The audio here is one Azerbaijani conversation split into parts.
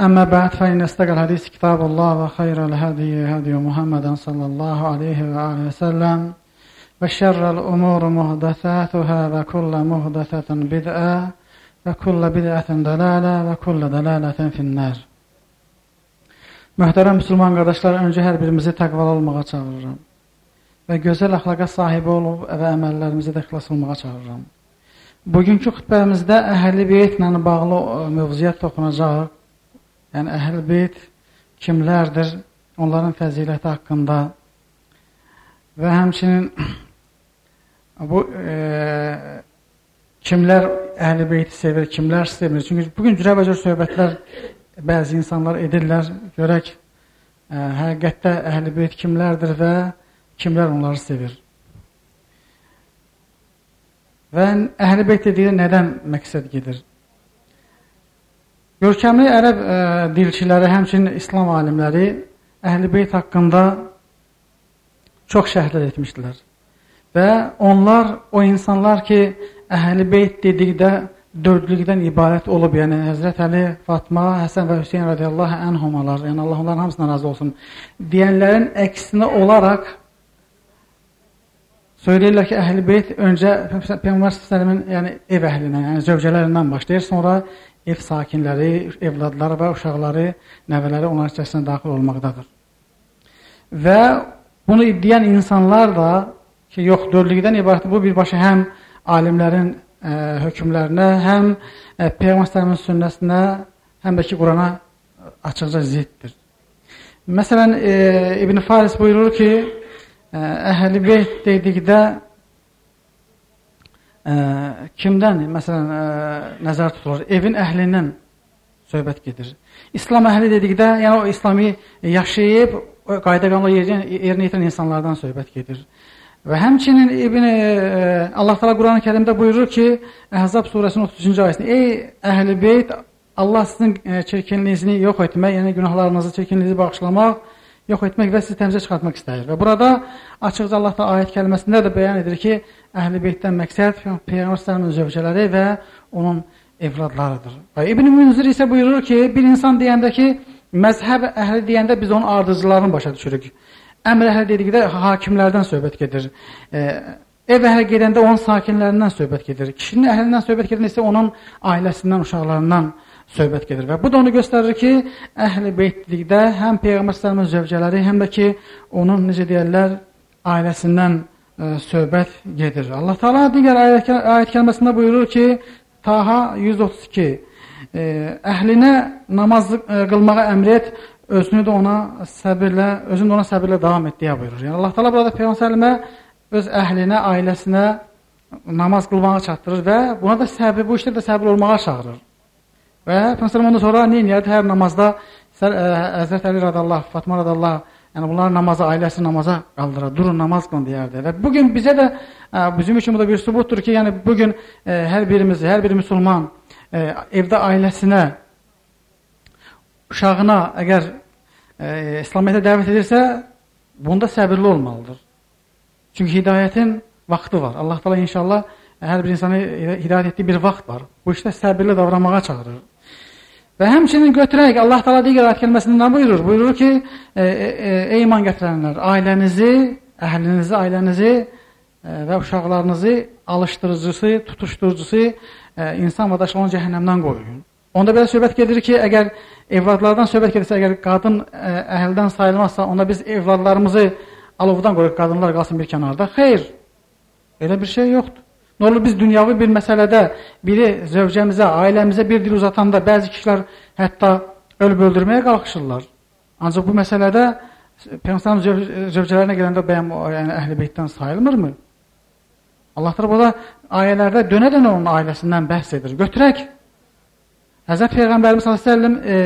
أما بعد فإن استقى الحديث كتاب الله وخير الهدي هدي محمد صلى الله عليه وآله وسلم وشر الأمور محدثاتها وكل محدثة بدعة وكل بدعة دلالة وكل دلالة في النار Möhtərəm müsəlman qardaşlar, öncə hər birimizi təqvalı olmağa çağırıram və gözəl əxlaqa sahib olub və əməllərimizə də xilas olmağa çağırıram. Bugünkü xütbəmizdə əhl-i beytlə bağlı mövzuya toxunacaq. Yəni əhl-i beyt kimlərdir, onların fəziləti haqqında və həmçinin bu e, kimlər əhl-i beyti sevir, kimlər sevmir. Çünki bugün cürəbəcür söhbətlər bəzi insanlar edirlər. Görək e, həqiqətdə əhl-i beyt kimlərdir və kimlər onları sevir. Və əhl-i beyt dediyi nədən məqsəd gedir? Görkəmli ərəb ə, e, dilçiləri, həmçinin İslam alimləri əhl-i beyt haqqında çox şərhlər etmişdilər. Və onlar o insanlar ki, əhl-i beyt dedikdə dördlükdən ibarət olub, yəni Həzrət Əli, Fatma, Həsən və Hüseyin radiyallahu anhumalar, yəni Allah onların hamısından razı olsun, deyənlərin əksinə olaraq söyləyirlər ki, əhl-i beyt öncə Peyğəmbər s.ə.v-in yəni, ev əhlindən, yəni zövcələrindən başlayır, sonra ev sakinləri, evladları və uşaqları, nəvələri onlar içərisində daxil olmaqdadır. Və bunu deyən insanlar da ki, yox, dördlükdən ibarət bu birbaşa həm alimlərin ə, hökmlərinə, həm ə, Peyğəmbərin sünnəsinə, həm də ki Qurana açıqca ziddir. Məsələn, e, İbn Faris buyurur ki, Əhl-i Beyt dedikdə ə, kimdən məsələn ə, nəzər tutulur? Evin əhlindən söhbət gedir. İslam əhli dedikdə, yəni o İslami yaşayıb qayda qanunla yerinə yetirən insanlardan söhbət gedir. Və həmçinin İbn e, Allah Taala Quran-ı Kərimdə buyurur ki, Əhzab surəsinin 33-cü ayəsində: "Ey əhli beyt, Allah sizin e, çirkinliyinizi yox etmək, yəni günahlarınızı, çirkinliyinizi bağışlamaq, yox etmək və sizi təmizə çıxartmaq istəyir." Və burada açıqca Allah Taala ayət kəlməsində də bəyan edir ki, əhli beytdən məqsəd Peyğəmbər sallallahu zövcələri və onun evladlarıdır. Və İbn Münzir isə buyurur ki, bir insan deyəndə ki, məzhəb əhli deyəndə biz onun ardıcılarını başa düşürük. Əmr əhli dedikdə hakimlərdən söhbət gedir. E, ev əhli gedəndə onun sakinlərindən söhbət gedir. Kişinin əhlindən söhbət gedir isə onun ailəsindən, uşaqlarından söhbət gedir. Və bu da onu göstərir ki, əhli beytlikdə həm Peyğəmbər sallallahu zövcələri, həm də ki, onun necə deyirlər, ailəsindən ə, e, söhbət gedir. Allah Taala digər ayət, ayət kəlməsində buyurur ki, Taha 132 ə, e, əhlinə namaz ə, e, qılmağa əmr et, özünü də ona səbirlə, özünü də ona səbirlə davam et deyə buyurur. Yəni Allah Taala burada Peyğəmbərimə öz əhlinə, ailəsinə namaz qılmağı çatdırır və buna da səbir, bu işdə də səbir olmağa çağırır. Və Peyğəmbər ondan sonra nə edir? Hər namazda Həzrət Əli radiyallahu, Fatma radiyallahu, yəni bunlar namazı, ailəsi namaza qaldırar, durun namaz qılın deyərdi. Və bu gün bizə də bizim üçün bu da bir sübutdur ki, yəni bu gün hər birimiz, hər bir müsəlman evdə ailəsinə uşağına əgər e, İslamiyyətə dəvət edirsə, bunda səbirli olmalıdır. Çünki hidayətin vaxtı var. Allah təala inşallah hər bir insanı hidayət etdiyi bir vaxt var. Bu işdə səbirli davranmağa çağırır. Və həmçinin götürək Allah təala digər ayət kəlməsində nə buyurur? Buyurur ki, e, e, ey iman gətirənlər, ailənizi, əhlinizi, ailənizi e, və uşaqlarınızı alışdırıcısı, tutuşdurucusu e, insan və daşılan cəhənnəmdən qoruyun. Onda belə söhbət gedir ki, əgər evladlardan söhbət gedirsə, əgər qadın ə, e, əhldən sayılmazsa, onda biz evladlarımızı alovdan qoyuq, qadınlar qalsın bir kənarda. Xeyr, elə bir şey yoxdur. Nə olur biz dünyavi bir məsələdə biri zövcəmizə, ailəmizə bir dil uzatanda bəzi kişilər hətta ölüb öldürməyə qalxışırlar. Ancaq bu məsələdə Peyğəmbər zövcələrinə gələndə bəyəm yəni əhli beytdən sayılmırmı? Allah təala burada ayələrdə dönə-dönə onun ailəsindən bəhs edir. Götürək Həzrət Peyğəmbərimiz s.ə.v e,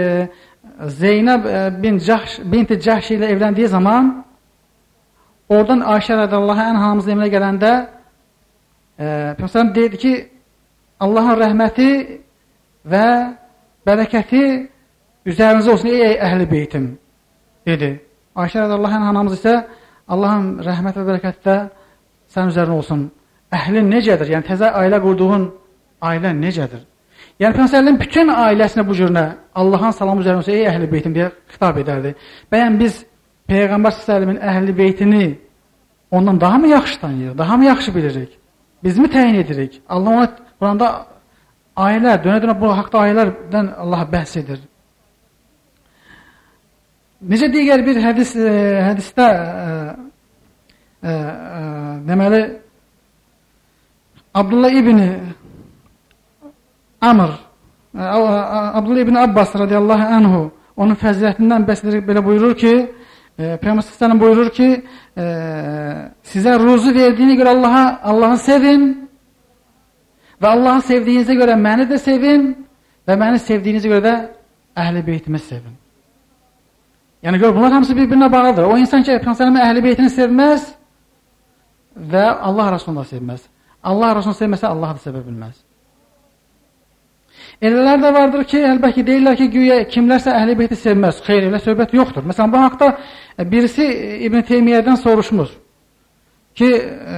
Zeynəb e, bin Cəhş, binti Cəhş ilə evləndiyi zaman oradan Ayşə rədiyallahu anh hamımız eminə gələndə Peyğəmbər deyirdi ki, Allahın rəhməti və bərəkəti üzərinizə olsun ey əhli beytim dedi. Ayşə rədiyallahu anh anamız isə Allahın rəhmət və bərəkəti də sənin üzərinə olsun. Əhlin necədir? Yəni təzə ailə qurduğun ailə necədir? Yəni Peyğəmbərin bütün ailəsinə bu cürünə Allahın salamı üzərinə olsun ey əhli beytim deyə xitab edərdi. Bəyən biz Peyğəmbər sallallahu əhli beytini ondan daha mı yaxşı tanıyırıq? Daha mı yaxşı bilirik? Biz mi təyin edirik? Allah ona Quranda ayələr, dönə-dönə bu haqda ayələrdən Allah bəhs edir. Necə digər bir hədis e, hədisdə e, e, e, deməli Abdullah ibn Amr e, Abdullah ibn Abbas radiyallahu anhu onun fəzilətindən bəsdir belə buyurur ki, e, Peyğəmbər sallallahu buyurur ki, e, sizə ruzu verdiyinə görə Allaha Allahı sevin Və Allahı sevdiyinizə görə məni də sevin və məni sevdiyinizə görə də əhl-i beytimi sevin. Yəni gör, bunlar hamısı bir-birinə bağlıdır. O insan ki, Peyğəmbərin əhl-i beytini sevməz və Allah Rasulunu da sevməz. Allah Rasulunu sevməsə Allahı da sevə bilməz. Elələr də vardır ki, əlbəttə deyirlər ki, güya kimlərsə əhl-i beyti sevməz. Xeyr, elə söhbət yoxdur. Məsələn, bu haqda e, birisi İbn Teymiyyədən soruşmur ki, e,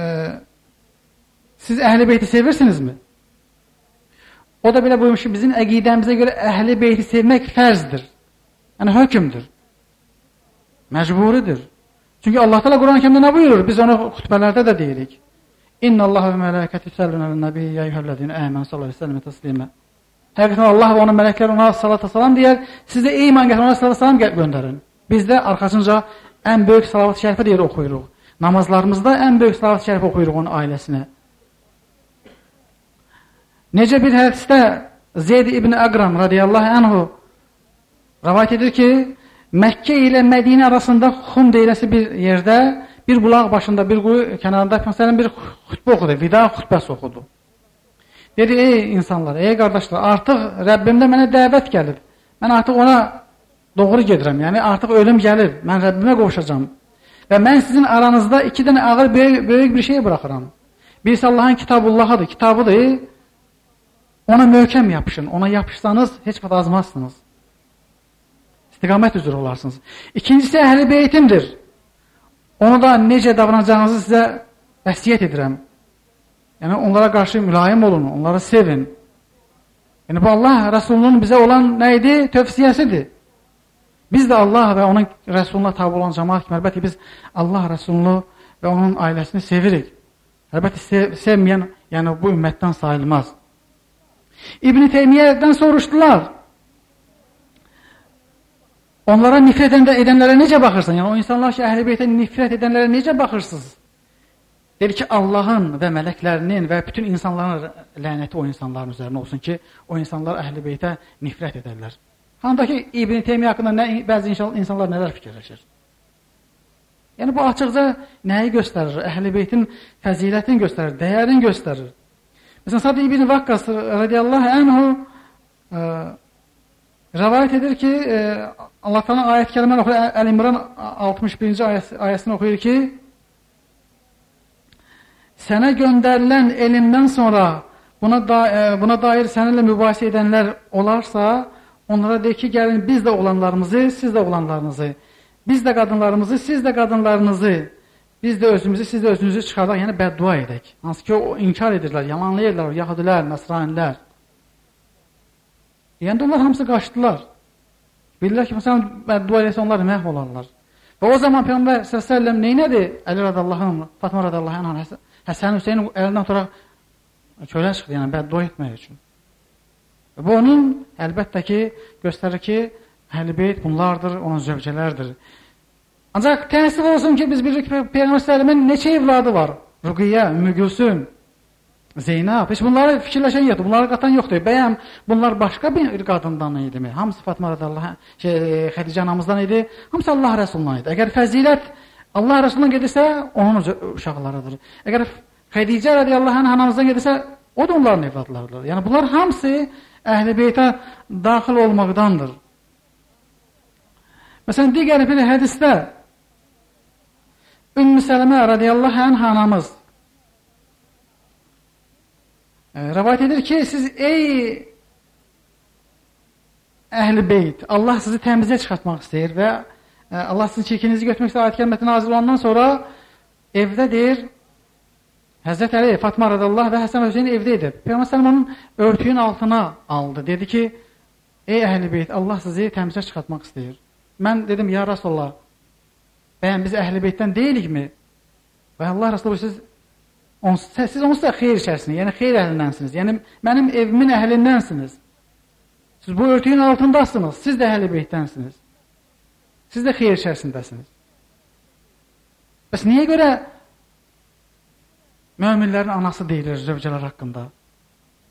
siz əhl-i beyti sevirsinizmi? O da belə buyurmuş ki, bizim əqidəmizə görə əhli beyti sevmək fərzdir. Yəni, hökmdür. Məcburidir. Çünki Allah təala Quran-ı Kərimdə nə buyurur? Biz onu xutbələrdə də deyirik. İnna Allah və mələkəti yusalluna alan-nəbi ya eyyuhellezina amanu sallallahu əleyhi və səlləm təslima. Həqiqətən Allah və onun mələkləri ona salat salam deyər. Siz də ey iman gətirən ona salat salam göndərin. Biz də arxasınca ən böyük salavat-ı şərifə deyir oxuyuruq. Namazlarımızda ən böyük salavat-ı şərifə oxuyuruq onun ailəsinə. Necə bir hədisdə Zeyd ibn Əqram radiyallahu anhu rəvayət edir ki, Məkkə ilə Mədinə arasında Xum deyiləsi bir yerdə, bir bulaq başında, bir quyu kənarında Peyğəmbərin bir xutbə oxudu, vida xutbəsi oxudu. Dedi, ey insanlar, ey qardaşlar, artıq Rəbbimdə mənə dəvət gəlir. Mən artıq ona doğru gedirəm. Yəni artıq ölüm gəlir. Mən Rəbbimə qovuşacağam. Və mən sizin aranızda iki dənə ağır böyük, böyük bir şey buraxıram. Birisi Allahın kitabullahıdır, kitabıdır. Ona möhkəm yapışın. Ona yapışsanız heç vaxt azmazsınız. İstiqamət üzrə olarsınız. İkincisi əhl-i beytimdir. Onu da necə davranacağınızı sizə vəsiyyət edirəm. Yəni onlara qarşı mülayim olun, onları sevin. Yəni bu Allah Rəsulunun bizə olan nə idi? Tövsiyəsidir. Biz də Allah və onun Rəsuluna tabi olan cəmaat kimi əlbəttə biz Allah Rəsulunu və onun ailəsini sevirik. Əlbəttə sev sevməyən yəni bu ümmətdən sayılmaz. İbn Teymiyədən soruşdular. Onlara nifrət edənlərə necə baxırsan? Yəni o insanlar ki, Əhl-i Beytə nifrət edənlərə necə baxırsınız? Dedi ki, Allahın və mələklərinin və bütün insanların lənəti o insanların üzərinə olsun ki, o insanlar Əhl-i Beytə nifrət edərlər. Handakı İbn Teymiyyə haqqında nə, bəzi insanlar nələr fikirləşir? Yəni bu açıqca nəyi göstərir? Əhl-i Beytin fəzilətini göstərir, dəyərini göstərir. Mesela Sad İbni Vakkas radıyallahu anhu e, rivayet edir ki e, Allah Teala ayet-i kerime okuyor. El-İmran 61. Ayet, ayetini okuyor ki Sənə göndərilən elimdən sonra buna, da, e, buna dair səninlə mübahisə edənlər olarsa, onlara de ki, gəlin biz də oğlanlarımızı, siz də oğlanlarınızı, biz də qadınlarımızı, siz də qadınlarınızı Biz də özümüzü, siz də özünüzü çıxardaq, yəni bəddua edək. Hansı ki, o inkar edirlər, yalanlayırlar, yahudilər, məsranilər. Yəni, onlar hamısı qaçdılar. Bilirlər ki, məsələn, bəddua edəsə onlar məhv olarlar. Və o zaman Peyğəmbər s.ə.v neynədir? Əli radallahın, Fatma radallahın, Həsən Hüseyin əlindən oturaq kölə çıxdı, yəni bəddua etmək üçün. Bu onun əlbəttə ki, göstərir ki, Əhl-i bunlardır, onun zövcələrdir. Ancaq təəssüf olsun ki, biz bilirik ki, Peyğəmbər səlləmin neçə evladı var? Ruqiyyə, Ümmü Gülsüm, Zeynab. Heç bunları fikirləşən yoxdur, bunları qatan yoxdur. Bəyəm bunlar başqa bir qadından idimi? Hamısı Fatma radiyallahu şey, Xədicə anamızdan idi, hamısı Allah Rəsulundan idi. Əgər fəzilət Allah Rəsulundan gedirsə, onun uşaqlarıdır. Əgər Xədicə radiyallahu anh anamızdan gedirsə, o da onların evladlarıdır. Yəni bunlar hamısı Əhl-i Beytə daxil olmaqdandır. Məsələn, digər bir hədisdə Ümmü Sələmə radiyallahu anh anamız e, rəvayət edir ki, siz ey əhl-i beyt, Allah sizi təmizə çıxartmaq istəyir və Allah sizin çirkinizi götürmək istəyir. Ayət kəlməti nazil olandan sonra evdə deyir, Həzrət Əli, Fatma radiyallahu və Həsən Hüseyin evdə idi. Peyğəmbər onun örtüyün altına aldı. Dedi ki, ey əhl-i beyt, Allah sizi təmizə çıxartmaq istəyir. Mən dedim, ya Rasulullah, bəyən biz əhl-i beytdən deyilikmi? Və Allah Rasulullah siz onsuz, siz onsuz da xeyr içərisiniz, yəni xeyr əhlindənsiniz. Yəni mənim evimin əhlindənsiniz. Siz bu örtüyün altındasınız. Siz də əhl-i beytdənsiniz. Siz də xeyr içərisindəsiniz. Bəs niyə görə möminlərin anası deyilir zövcələr haqqında?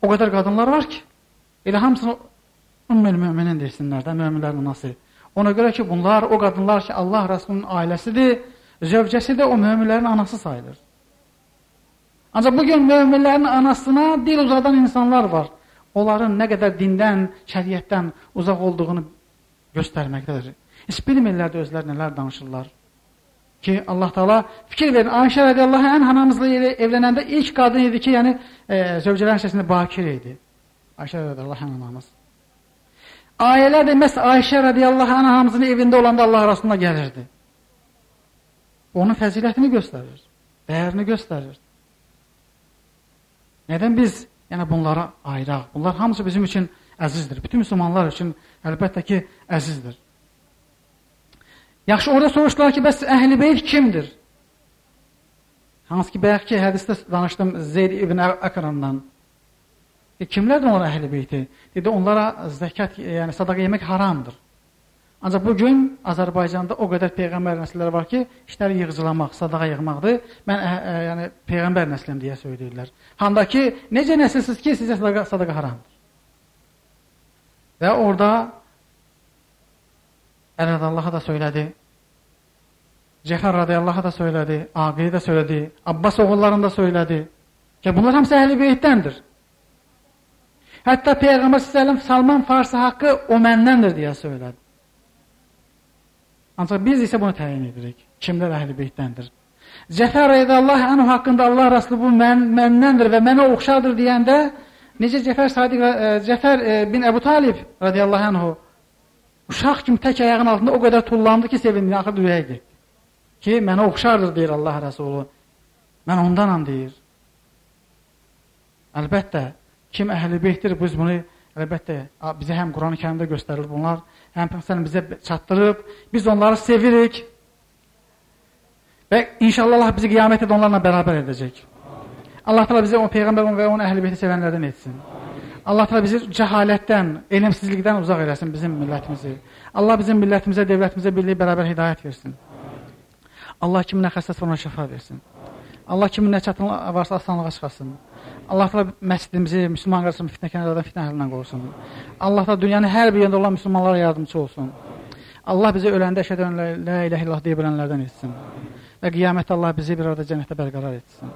O qədər qadınlar var ki, elə hamısını ümmül müminin desinlər də, möminlərin anası. Ona görə ki, bunlar o qadınlar ki, Allah Rəsulunun ailəsidir, zövcəsi də o möminlərin anası sayılır. Ancaq bugün möminlərin anasına dil uzadan insanlar var. Onların nə qədər dindən, şəriətdən uzaq olduğunu göstərməkdədir. Heç bilmirlər də özləri nələr danışırlar. Ki, Allah Taala fikir verin, Ayşə radiyallahu anh anamızla evlənəndə ilk qadın idi ki, yəni e, zövcələrin içərisində bakir idi. Ayşə radiyallahu anh anamız. Ayələr də məhz Ayşə radiyallahu anh anamızın evində olanda Allah arasında gəlirdi. Onun fəzilətini göstərir, dəyərini göstərir. Nədən biz yəni bunlara ayıraq? Bunlar hamısı bizim üçün əzizdir. Bütün müsəlmanlar üçün əlbəttə ki, əzizdir. Yaxşı, orada soruşdular ki, bəs əhl-i beyt kimdir? Hansı ki, ki, hədisdə danışdım Zeyd ibn Əkramdan. E, kimlərdir onlara əhl-i beyti? Dedi, onlara zəkat, yəni sadaqa yemək haramdır. Ancaq bu gün Azərbaycanda o qədər peyğəmbər nəsilləri var ki, işləri yığcılamaq, sadaqa yığmaqdır. Mən ə, ə, yəni peyğəmbər nəsləm deyə söyləyirlər. Handa ki, necə nəsilsiz ki, sizə sadaqa, sadaqa haramdır. Və orada Əli radiyallahu da söylədi. Cəfər radiyallahu da söylədi. Aqili də söylədi. Abbas oğullarını da söylədi. Ki, bunlar hamısı əhl-i beytdəndir. Hətta Peyğəmbər s.ə.v Salman Farsi haqqı o məndəndir deyə söylədi. Ancaq biz isə bunu təyin edirik. Kimlər əhl-i beytdəndir? Cəfər radiyallahu anhu haqqında Allah Rəsulü bu mən, məndəndir və mənə oxşardır deyəndə necə Cəfər Sadiq e, Cəfər e, bin Əbu Talib radiyallahu anhu uşaq kimi tək ayağının altında o qədər tullandı ki, sevindi, axır ürəyə getdi. Ki, mənə oxşardır deyir Allah Rəsulü. Mən ondanam deyir. Əlbəttə, kim əhl-i beytdir, biz bunu əlbəttə bizə həm Quran-ı Kərimdə göstərilir bunlar, həm Peyğəmbər bizə çatdırıb, biz onları sevirik. Və inşallah Allah bizi qiyamətdə də onlarla bərabər edəcək. Allah təala bizi o peyğəmbər və onun əhli-beyti sevənlərdən etsin. Allah təala bizi cəhalətdən, elmsizlikdən uzaq eləsin bizim millətimizi. Allah bizim millətimizə, dövlətimizə birlik bərabər hidayət versin. Allah kimin nə xəstəsi ona şəfa versin. Allah kimin nə çətinlik varsa asanlığa çıxasın. Allah təala məscidimizi, müsəlman qardaşlarımızı fitnəkənlərdən, fitnə əhlindən qorusun. Allah təala dünyanın hər bir yerində olan müsəlmanlara yardımçı olsun. Allah bizi öləndə əşhədən la ilahe illallah deyə bilənlərdən etsin. Və qiyamətdə Allah bizi bir arada cənnətdə bərqərar etsin.